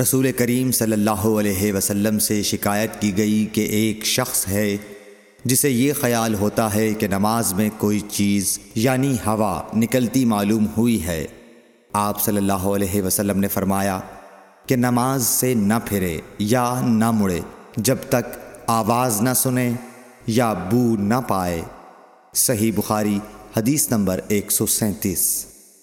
رسول کریم صلی اللہ علیہ وسلم سے شکایت کی گئی کہ ایک شخص ہے جسے یہ خیال ہوتا ہے کہ نماز میں کوئی چیز یعنی ہوا نکلتی معلوم ہوئی ہے۔ آپ صلی اللہ علیہ وسلم نے فرمایا کہ نماز سے نہ پھرے یا نہ مڑے جب تک آواز نہ سنے یا بو نہ پائے۔ صحیح بخاری حدیث نمبر ایک سو سینتیس۔